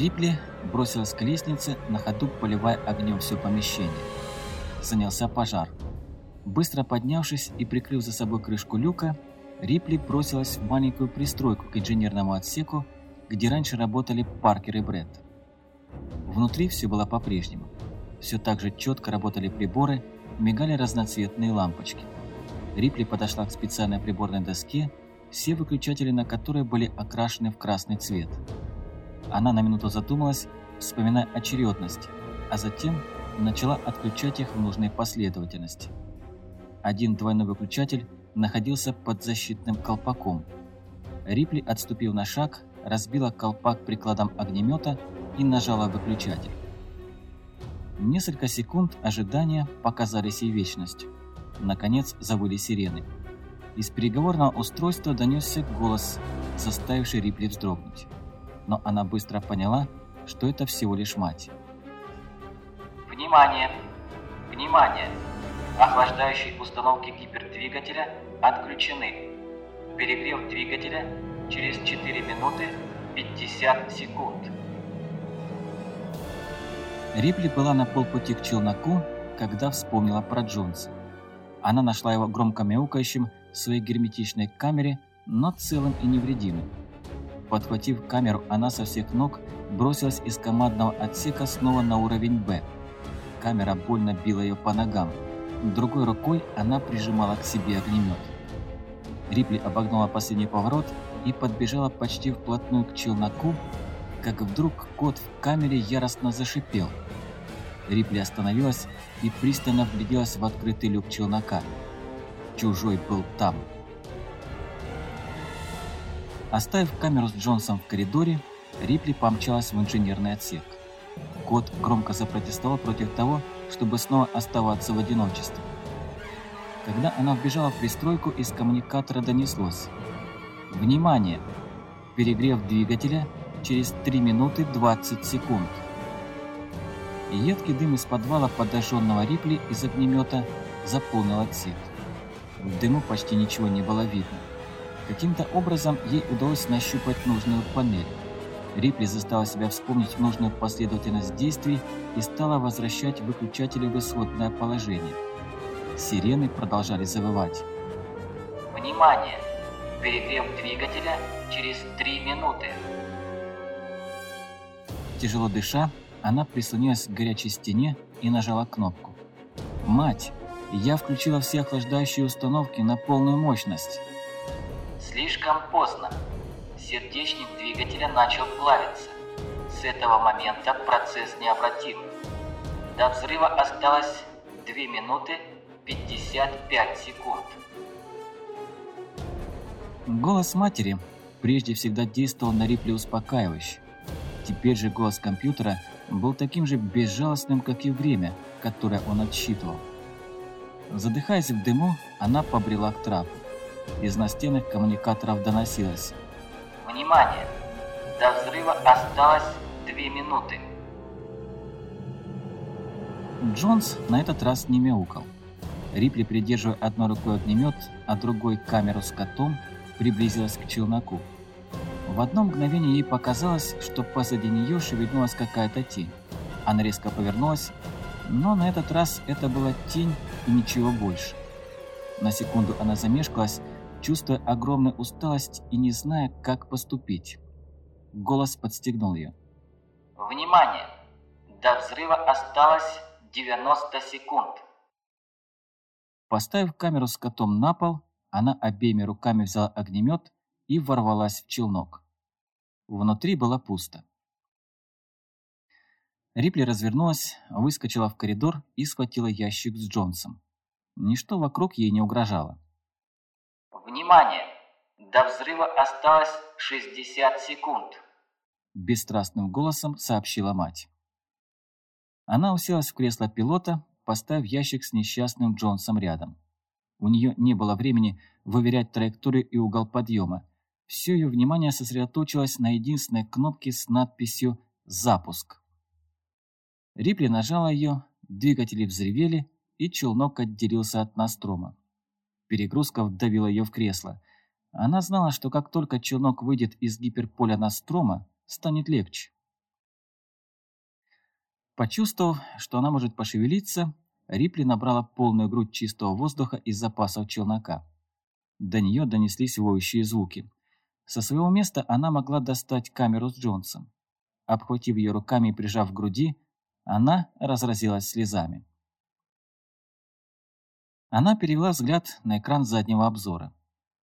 Рипли бросилась к лестнице, на ходу поливая огнем все помещение. Занялся пожар. Быстро поднявшись и прикрыв за собой крышку люка, Рипли бросилась в маленькую пристройку к инженерному отсеку, где раньше работали Паркер и Бретт. Внутри все было по-прежнему. Все так же четко работали приборы, мигали разноцветные лампочки. Рипли подошла к специальной приборной доске, все выключатели на которой были окрашены в красный цвет. Она на минуту задумалась, вспоминая очередность, а затем начала отключать их в нужной последовательности. Один двойной выключатель находился под защитным колпаком. Рипли, отступив на шаг, разбила колпак прикладом огнемета и нажала выключатель. Несколько секунд ожидания показались ей вечностью. Наконец завыли сирены. Из переговорного устройства донесся голос, заставивший Рипли вздрогнуть. Но она быстро поняла, что это всего лишь мать. Внимание! Внимание! Охлаждающие установки гипердвигателя отключены. Перегрев двигателя через 4 минуты 50 секунд. Рипли была на полпути к челноку, когда вспомнила про Джонса. Она нашла его громко мяукающим в своей герметичной камере, но целым и невредимым. Подхватив камеру, она со всех ног бросилась из командного отсека снова на уровень «Б». Камера больно била ее по ногам. Другой рукой она прижимала к себе огнемет. Рипли обогнула последний поворот и подбежала почти вплотную к челноку, как вдруг кот в камере яростно зашипел. Рипли остановилась и пристально вгляделась в открытый люк челнока. Чужой был там. Оставив камеру с Джонсом в коридоре, Рипли помчалась в инженерный отсек. Кот громко запротестовал против того, чтобы снова оставаться в одиночестве. Когда она вбежала в пристройку, из коммуникатора донеслось. «Внимание! Перегрев двигателя через 3 минуты 20 секунд». И едкий дым из подвала подожженного Рипли из огнемета заполнил отсек. В дыму почти ничего не было видно. Каким-то образом ей удалось нащупать нужную панель. Рипли заставила себя вспомнить нужную последовательность действий и стала возвращать выключатели в исходное положение. Сирены продолжали завывать. Внимание! Перегрев двигателя через 3 минуты. Тяжело дыша, она прислонилась к горячей стене и нажала кнопку. «Мать, я включила все охлаждающие установки на полную мощность». Слишком поздно. Сердечник двигателя начал плавиться. С этого момента процесс необратим. До взрыва осталось 2 минуты 55 секунд. Голос матери прежде всегда действовал на Рипли успокаивающе. Теперь же голос компьютера был таким же безжалостным, как и время, которое он отсчитывал. Задыхаясь в дыму, она побрела к трапу. Из настенных коммуникаторов доносилось. Внимание! До взрыва осталось 2 минуты. Джонс на этот раз не мяукал. Рипли, придерживая одной рукой огнемет, а другой камеру с котом, приблизилась к челноку. В одно мгновение ей показалось, что позади нее шевельнулась какая-то тень. Она резко повернулась, но на этот раз это была тень и ничего больше. На секунду она замешкалась, чувствуя огромную усталость и не зная, как поступить. Голос подстегнул ее. Внимание! До взрыва осталось 90 секунд. Поставив камеру с котом на пол, она обеими руками взяла огнемет и ворвалась в челнок. Внутри было пусто. Рипли развернулась, выскочила в коридор и схватила ящик с Джонсом. Ничто вокруг ей не угрожало. Внимание! До взрыва осталось 60 секунд. Бесстрастным голосом сообщила мать. Она уселась в кресло пилота, поставив ящик с несчастным Джонсом рядом. У нее не было времени выверять траекторию и угол подъема. Все ее внимание сосредоточилось на единственной кнопке с надписью «Запуск». Рипли нажала ее, двигатели взревели, и челнок отделился от настрома. Перегрузка вдавила ее в кресло. Она знала, что как только челнок выйдет из гиперполя настрома, станет легче. Почувствовав, что она может пошевелиться, Рипли набрала полную грудь чистого воздуха из запасов челнока. До нее донеслись воющие звуки. Со своего места она могла достать камеру с Джонсом. Обхватив ее руками и прижав к груди, она разразилась слезами. Она перевела взгляд на экран заднего обзора.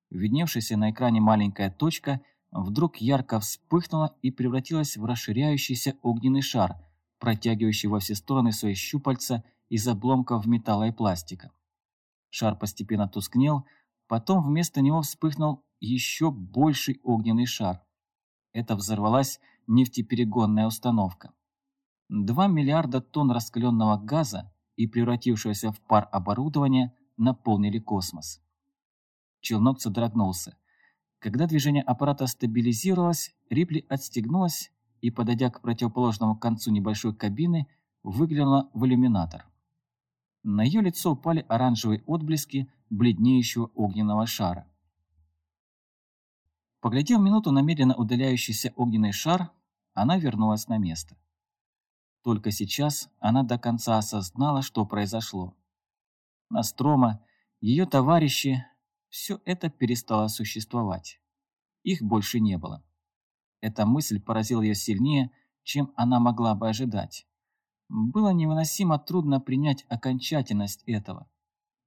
Видневшаяся на экране маленькая точка вдруг ярко вспыхнула и превратилась в расширяющийся огненный шар, протягивающий во все стороны свои щупальца из обломков металла и пластика. Шар постепенно тускнел, потом вместо него вспыхнул еще больший огненный шар. Это взорвалась нефтеперегонная установка. Два миллиарда тонн раскаленного газа и превратившегося в пар оборудования наполнили космос. Челнок содрогнулся. Когда движение аппарата стабилизировалось, Рипли отстегнулась и, подойдя к противоположному концу небольшой кабины, выглянула в иллюминатор. На ее лицо упали оранжевые отблески бледнеющего огненного шара. Поглядев минуту на медленно удаляющийся огненный шар, она вернулась на место. Только сейчас она до конца осознала, что произошло. Настрома, ее товарищи, все это перестало существовать. Их больше не было. Эта мысль поразила ее сильнее, чем она могла бы ожидать. Было невыносимо трудно принять окончательность этого.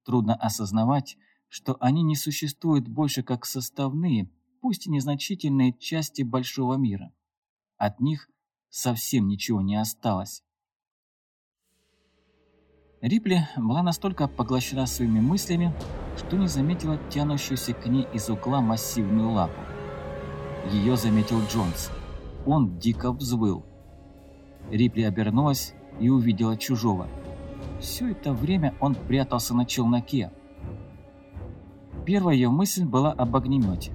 Трудно осознавать, что они не существуют больше как составные, пусть и незначительные части большого мира. От них совсем ничего не осталось. Рипли была настолько поглощена своими мыслями, что не заметила тянущуюся к ней из угла массивную лапу. Ее заметил Джонс. Он дико взвыл. Рипли обернулась и увидела чужого. Все это время он прятался на челноке. Первая ее мысль была об огнемете.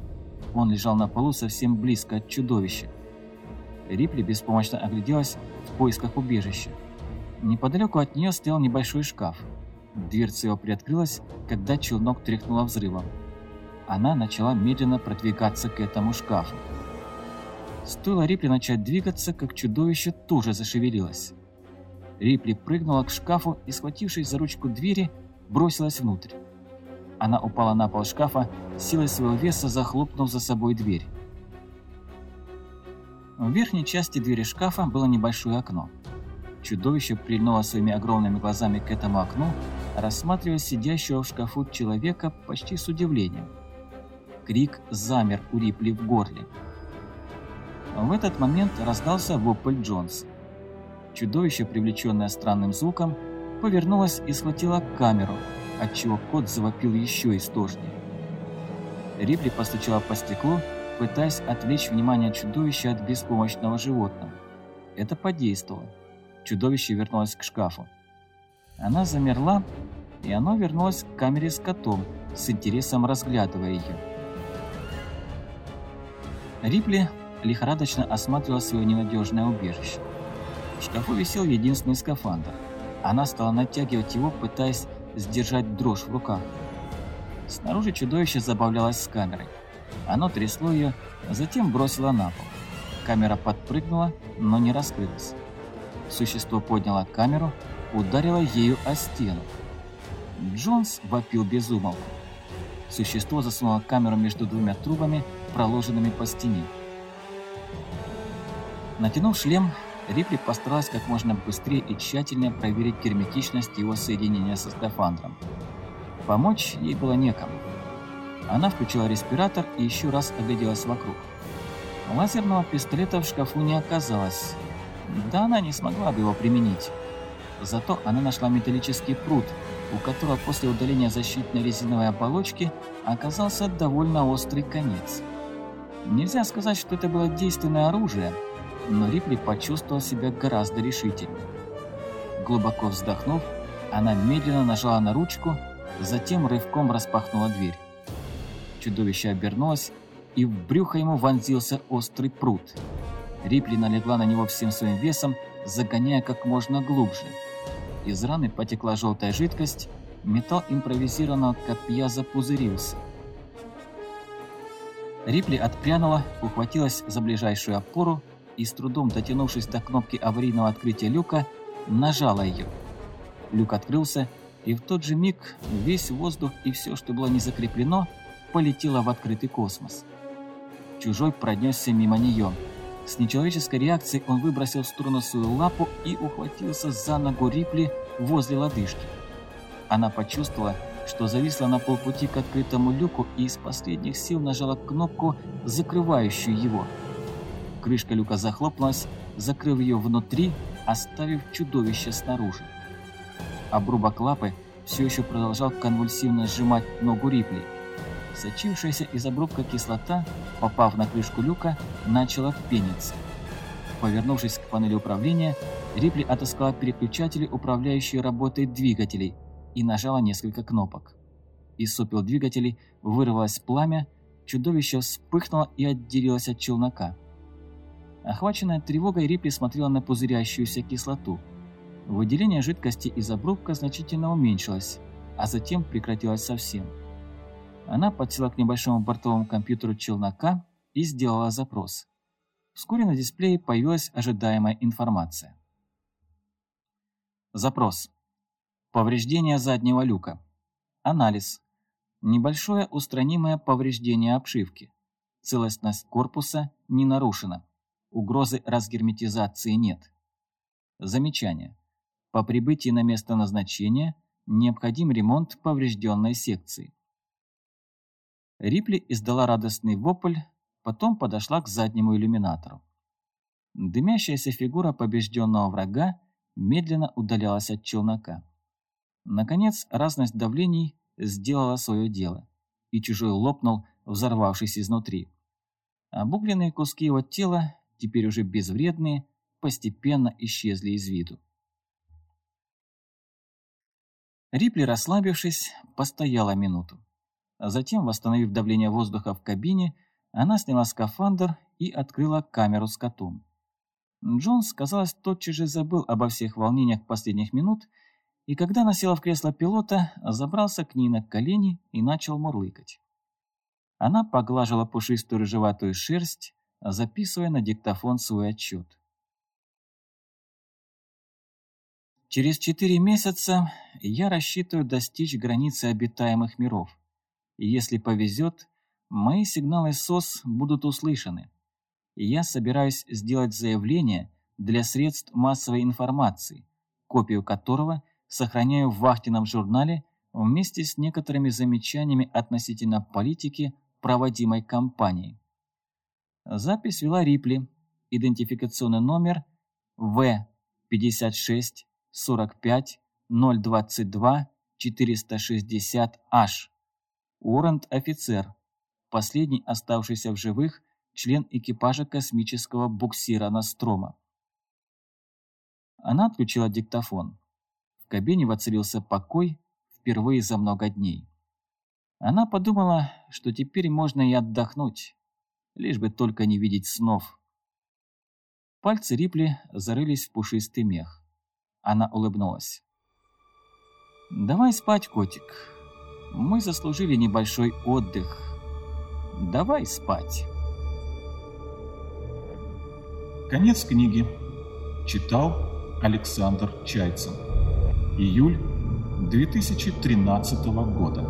Он лежал на полу совсем близко от чудовища. Рипли беспомощно огляделась в поисках убежища. Неподалеку от нее стоял небольшой шкаф. Дверца его приоткрылась, когда челнок тряхнуло взрывом. Она начала медленно продвигаться к этому шкафу. Стоило Рипли начать двигаться, как чудовище тоже зашевелилось. Рипли прыгнула к шкафу и, схватившись за ручку двери, бросилась внутрь. Она упала на пол шкафа, силой своего веса захлопнув за собой дверь. В верхней части двери шкафа было небольшое окно. Чудовище прильнуло своими огромными глазами к этому окну, рассматривая сидящего в шкафу человека почти с удивлением. Крик замер у Рипли в горле. В этот момент раздался вопль Джонс. Чудовище, привлеченное странным звуком, повернулось и схватило камеру, отчего кот завопил еще истошнее. Рипли постучала по стеклу, пытаясь отвлечь внимание чудовища от беспомощного животного. Это подействовало чудовище вернулось к шкафу. Она замерла, и оно вернулось к камере с котом, с интересом разглядывая ее. Рипли лихорадочно осматривала свое ненадежное убежище. В шкафу висел единственный скафандр. Она стала натягивать его, пытаясь сдержать дрожь в руках. Снаружи чудовище забавлялось с камерой. Оно трясло ее, затем бросило на пол. Камера подпрыгнула, но не раскрылась. Существо подняло камеру, ударило ею о стену. Джонс вопил без умолку. Существо засунуло камеру между двумя трубами, проложенными по стене. Натянув шлем, Рипли постаралась как можно быстрее и тщательнее проверить герметичность его соединения со скафандром. Помочь ей было некому. Она включила респиратор и еще раз огляделась вокруг. Лазерного пистолета в шкафу не оказалось, да она не смогла бы его применить. Зато она нашла металлический пруд, у которого после удаления защитной резиновой оболочки оказался довольно острый конец. Нельзя сказать, что это было действенное оружие, но Рипли почувствовал себя гораздо решительнее. Глубоко вздохнув, она медленно нажала на ручку, затем рывком распахнула дверь. Чудовище обернулось, и в брюхо ему вонзился острый пруд – Рипли налегла на него всем своим весом, загоняя как можно глубже. Из раны потекла желтая жидкость, металл импровизированного копья запузырился. Рипли отпрянула, ухватилась за ближайшую опору и, с трудом дотянувшись до кнопки аварийного открытия люка, нажала ее. Люк открылся, и в тот же миг весь воздух и все, что было не закреплено, полетело в открытый космос. Чужой пронесся мимо нее. С нечеловеческой реакцией он выбросил в сторону свою лапу и ухватился за ногу Рипли возле лодыжки. Она почувствовала, что зависла на полпути к открытому люку и из последних сил нажала кнопку, закрывающую его. Крышка люка захлопнулась, закрыв ее внутри, оставив чудовище снаружи. Обрубок лапы все еще продолжал конвульсивно сжимать ногу Рипли. Сочившаяся из обрубка кислота, попав на крышку люка, начала пениться. Повернувшись к панели управления, Рипли отыскала переключатели, управляющие работой двигателей, и нажала несколько кнопок. Из сопел двигателей вырвалось пламя, чудовище вспыхнуло и отделилось от челнока. Охваченная тревогой, Рипли смотрела на пузырящуюся кислоту. Выделение жидкости из обрубка значительно уменьшилось, а затем прекратилось совсем. Она подсела к небольшому бортовому компьютеру челнока и сделала запрос. Вскоре на дисплее появилась ожидаемая информация. Запрос. Повреждение заднего люка. Анализ. Небольшое устранимое повреждение обшивки. Целостность корпуса не нарушена. Угрозы разгерметизации нет. Замечание. По прибытии на место назначения необходим ремонт поврежденной секции. Рипли издала радостный вопль, потом подошла к заднему иллюминатору. Дымящаяся фигура побежденного врага медленно удалялась от челнока. Наконец, разность давлений сделала свое дело, и чужой лопнул, взорвавшись изнутри. Обугленные куски его тела теперь уже безвредные, постепенно исчезли из виду. Рипли, расслабившись, постояла минуту. А затем, восстановив давление воздуха в кабине, она сняла скафандр и открыла камеру с котом. Джонс, казалось, тотчас же забыл обо всех волнениях последних минут, и когда она села в кресло пилота, забрался к ней на колени и начал мурлыкать. Она поглажила пушистую рыжеватую шерсть, записывая на диктофон свой отчет. Через четыре месяца я рассчитываю достичь границы обитаемых миров. И если повезет, мои сигналы СОС будут услышаны. И я собираюсь сделать заявление для средств массовой информации, копию которого сохраняю в вахтенном журнале вместе с некоторыми замечаниями относительно политики, проводимой компанией. Запись вела Рипли, идентификационный номер В56 45 022 460H. Уоррент-офицер, последний оставшийся в живых член экипажа космического буксира Настрома. Она отключила диктофон. В кабине воцарился покой впервые за много дней. Она подумала, что теперь можно и отдохнуть лишь бы только не видеть снов. Пальцы Рипли зарылись в пушистый мех. Она улыбнулась. «Давай спать, котик. Мы заслужили небольшой отдых. Давай спать». Конец книги. Читал Александр Чайцин. Июль 2013 года.